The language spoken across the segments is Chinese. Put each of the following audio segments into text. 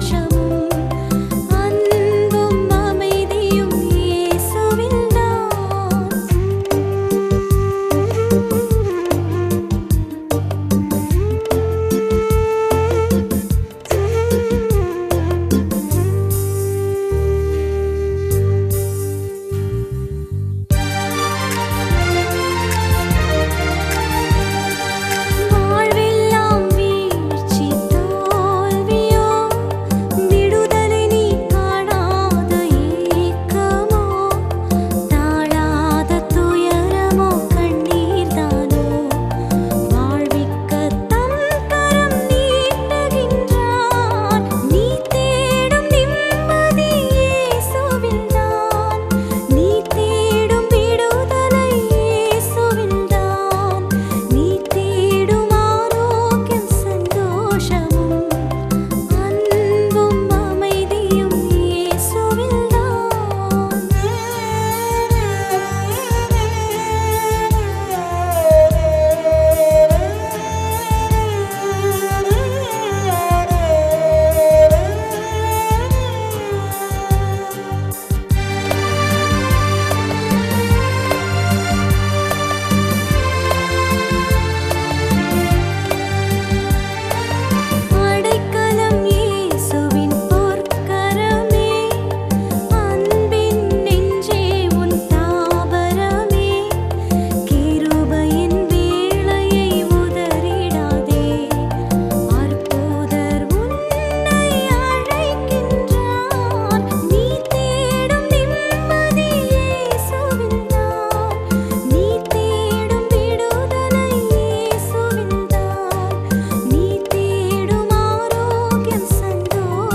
什么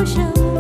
什么？